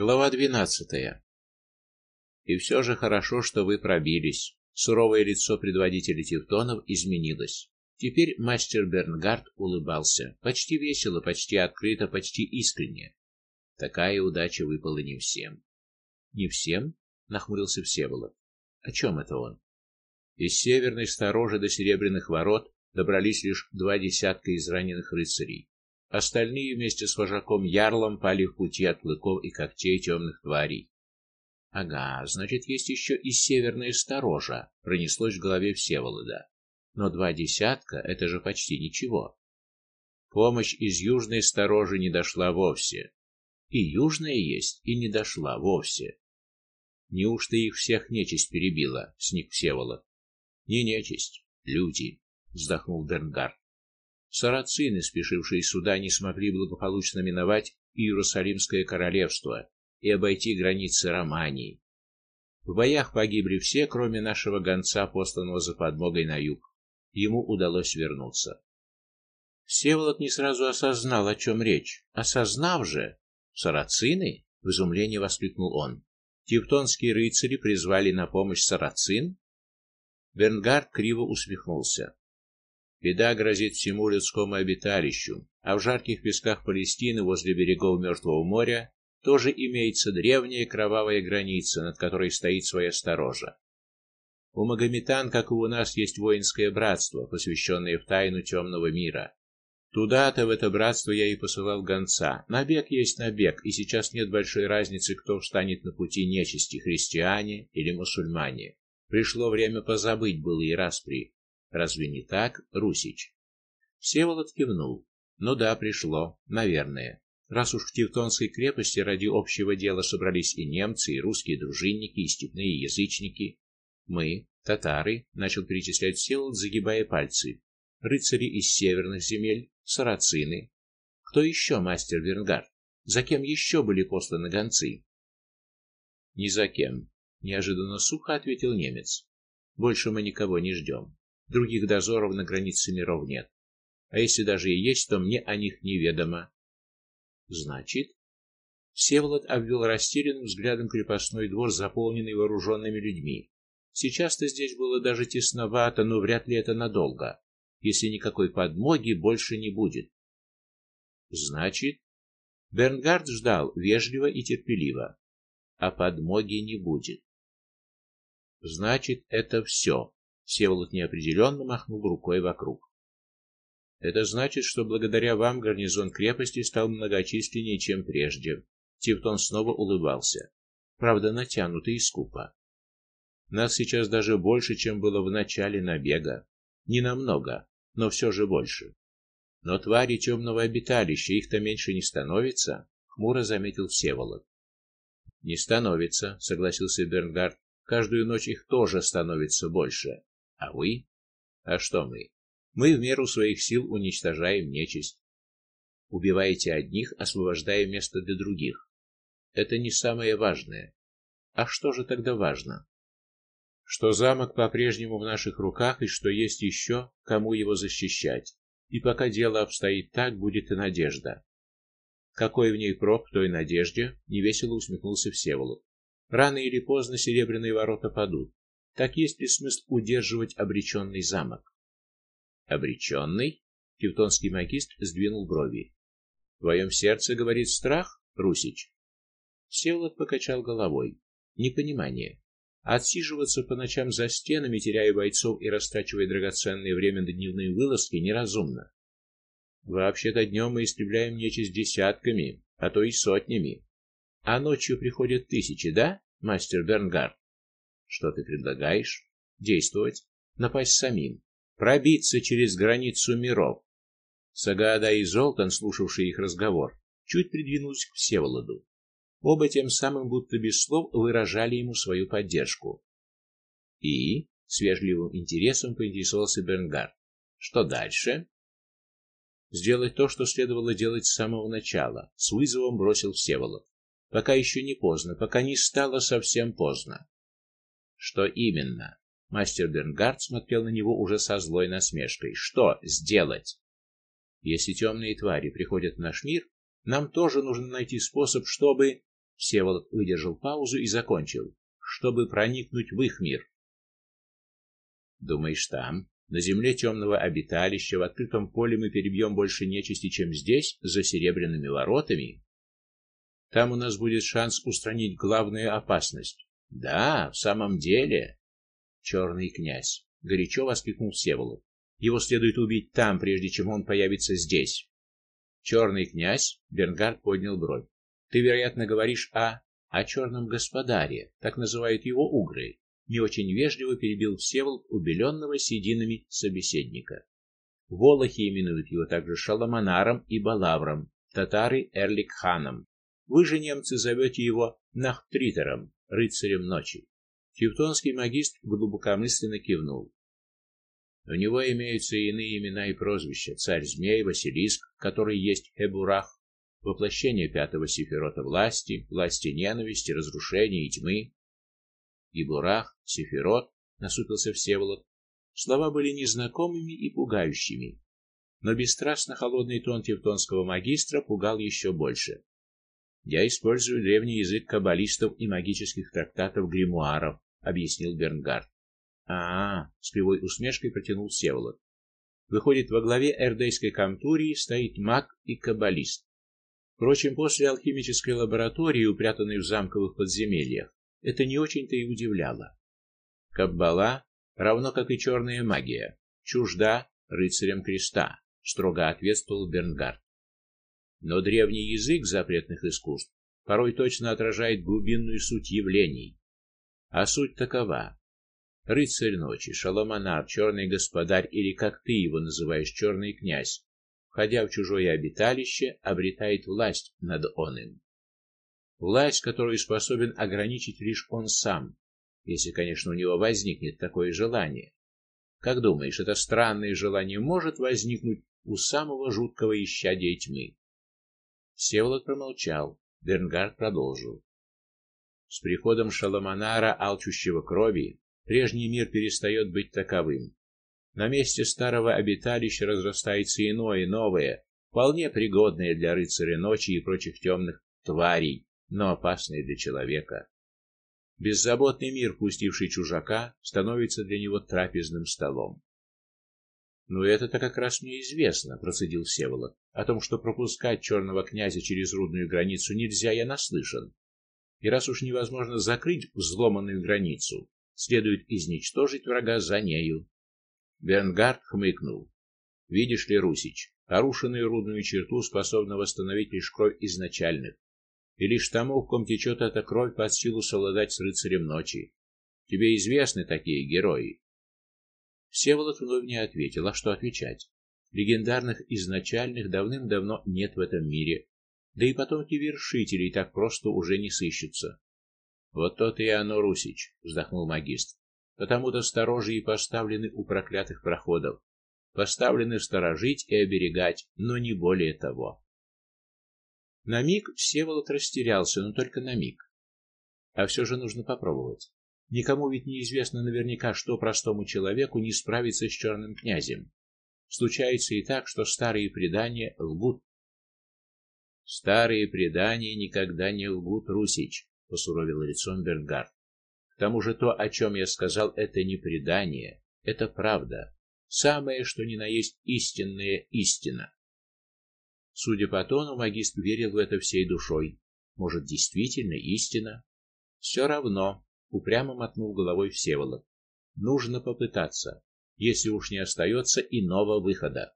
Глава двенадцатая. И все же хорошо, что вы пробились. Суровое лицо предводителя Тевтонов изменилось. Теперь мастер Бернгард улыбался, почти весело, почти открыто, почти искренне. Такая удача выпала не всем. Не всем? нахмурился Всеволод. О чем это он? Из северной сторожи до серебряных ворот добрались лишь два десятка израненных рыцарей. Остальные вместе с вожаком Ярлом пали в пути от клыков и когтей темных тварей. Ага, значит, есть еще и северная сторожа, пронеслось в голове Всеволода. Но два десятка это же почти ничего. Помощь из южной сторожи не дошла вовсе. И южная есть, и не дошла вовсе. Неужто их всех нечисть перебила, сник Всеволод? Не нечисть, люди, вздохнул Бернгард. Сарацины, спешившие сюда, не смогли благополучно миновать Иерусалимское королевство и обойти границы Романии. В боях погибли все, кроме нашего гонца, посланного за подмогой на юг. Ему удалось вернуться. Всеволод не сразу осознал, о чем речь. Осознав же, сарацины, в изумлении воскликнул он. Тевтонские рыцари призвали на помощь сарацин? Бернгард криво усмехнулся. Беда грозит всему людскому обиталищу, а в жарких песках Палестины возле берегов Мертвого моря тоже имеется древняя кровавая граница, над которой стоит своя сторожа. У магометан, как и у нас, есть воинское братство, посвященное в тайну темного мира. Туда-то в это братство я и посылал гонца. Набег есть набег, и сейчас нет большой разницы, кто встанет на пути нечисти, христиане или мусульмане. Пришло время позабыть былые распри. Разве не так, Русич? Всеволод кивнул. Ну да, пришло, наверное. Раз уж в Тевтонской крепости ради общего дела собрались и немцы, и русские дружинники, и степные язычники, мы, татары, начал перечислять Всеволод, загибая пальцы. Рыцари из северных земель, сарацины. Кто еще мастер Вернгард? За кем еще были посланы гонцы? Ни за кем, неожиданно сухо ответил немец. Больше мы никого не ждем. Других дозоров на границе миров нет. А если даже и есть, то мне о них неведомо. Значит, Всеволод обвел растерянным взглядом крепостной двор, заполненный вооруженными людьми. Сейчас-то здесь было даже тесновато, но вряд ли это надолго, если никакой подмоги больше не будет. Значит, Бернгард ждал вежливо и терпеливо, а подмоги не будет. Значит, это все. Всеволод неопределенно махнул рукой вокруг. Это значит, что благодаря вам гарнизон крепости стал многочисленнее, чем прежде. Тевтон снова улыбался, правда, натянуто и скупо. Нас сейчас даже больше, чем было в начале набега. Не намного, но все же больше. Но твари темного обиталища их-то меньше не становится, хмуро заметил Всеволод. Не становится, согласился Бернгард. Каждую ночь их тоже становится больше. А вы? А что мы? Мы в меру своих сил уничтожаем нечисть. Убиваете одних, освобождая место для других. Это не самое важное. А что же тогда важно? Что замок по-прежнему в наших руках и что есть еще, кому его защищать. И пока дело обстоит так, будет и надежда. Какой в ней прок той надежде? невесело усмехнулся Всеволод. Рано или поздно серебряные ворота падут. Так есть ли смысл удерживать обреченный замок? Обреченный? Тевтонский магист сдвинул брови. В твоем сердце говорит страх, Русич? Всеволод покачал головой. Непонимание. Отсиживаться по ночам за стенами, теряя бойцов и растрачивая драгоценное время на дневные вылазки, неразумно. Вообще-то днем мы истребляем нечисть десятками, а то и сотнями. А ночью приходят тысячи, да, мастер Бернгард? Что ты предлагаешь? Действовать, напасть самим, пробиться через границу миров. Сагада и Золтан, слушавшие их разговор, чуть придвинулись к Всеволоду. Оба тем самым будто без слов выражали ему свою поддержку. И с вежливым интересом поинтересовался Бернгард. Что дальше? Сделать то, что следовало делать с самого начала, с вызовом бросил Всеволод. Пока еще не поздно, пока не стало совсем поздно. Что именно? Мастер Бернгард смотрел на него уже со злой насмешкой. Что сделать? Если темные твари приходят в наш мир, нам тоже нужно найти способ, чтобы Всеволод выдержал паузу и закончил, чтобы проникнуть в их мир. Думаешь, там, на земле темного обиталища, в открытом поле мы перебьем больше нечисти, чем здесь, за серебряными воротами? Там у нас будет шанс устранить главную опасность. Да, в самом деле. Черный князь, горячо воскликнул Всеволод. Его следует убить там, прежде чем он появится здесь. Черный князь, Бернгард поднял бровь. Ты, вероятно, говоришь о о черном господаре, так называют его угры. Не очень вежливо перебил Всеволод убеленного сединами собеседника. Волохи именуют его также Шаламанаром и Балавром, татары Эрликханом. Вы же немцы зовете его Нахтритером, рыцарем ночи. Тевтонский магист глубокомысленно кивнул. У него имеются иные имена и прозвища: царь змей, Василиск, который есть Хебурах, воплощение пятого сефирота власти, власти ненависти, разрушения и тьмы. Гибурах, сефирот, насупился Всеволод. Слова были незнакомыми и пугающими, но бесстрастно холодный тон тевтонского магистра пугал еще больше. Я использую древний язык каббалистов и магических трактатов гримуаров, объяснил Бернгард. А, -а, -а с кривой усмешкой протянул Всеволод. Выходит, во главе эрдейской камтурии стоит маг и каббалист. Впрочем, после алхимической лаборатории, упрятанной в замковых подземельях, это не очень-то и удивляло. Каббала, равно как и черная магия, чужда рыцарям креста, строго ответствовал Бернгард. Но древний язык запретных искусств порой точно отражает глубинную суть явлений. А суть такова: рыцарь ночи, Шаломанар, черный господарь или как ты его называешь, черный князь, входя в чужое обиталище, обретает власть над оным. Власть, которую способен ограничить лишь он сам, если, конечно, у него возникнет такое желание. Как думаешь, это странное желание может возникнуть у самого жуткого исчадия тьмы? Всеволод промолчал. Бернгард продолжил. С приходом Шаламанара, алчущего крови, прежний мир перестает быть таковым. На месте старого обиталища разрастается иное, новое, вполне пригодное для рыцаря ночи и прочих темных тварей, но опасное для человека. Беззаботный мир, пустивший чужака, становится для него трапезным столом. Ну это-то как раз мне известно, процедил Всеволод. О том, что пропускать черного князя через рудную границу нельзя, я наслышан. И раз уж невозможно закрыть взломанную границу, следует изничтожить врага за нею. Бернгард хмыкнул. Видишь ли, Русич, нарушенную рудную черту способна восстановить лишь кровь изначальных. И лишь тому, в ком течет эта кровь, под силу совладать с рыцарем ночи. Тебе известны такие герои? Всеволод вновь не ответил, а что отвечать? Легендарных изначальных давным-давно нет в этом мире. Да и потомки вершителей так просто уже не сыщутся. Вот то-то и оно, Русич, вздохнул магистр. Потому-то сторожи и поставлены у проклятых проходов, поставлены сторожить и оберегать, но не более того. На миг Всеволод растерялся, но только на миг. А все же нужно попробовать. Никому ведь не известно наверняка, что простому человеку не справиться с черным князем. Случается и так, что старые предания лгут. Старые предания никогда не лгут, Русич, посуровил лицом Бернгард. К тому же то, о чем я сказал, это не предание, это правда. Самое, что ни на есть истинная истина. Судя по тону, магистр верил в это всей душой. Может, действительно истина? Все равно, упрямо мотнул головой Всеволод. Нужно попытаться, если уж не остается иного выхода.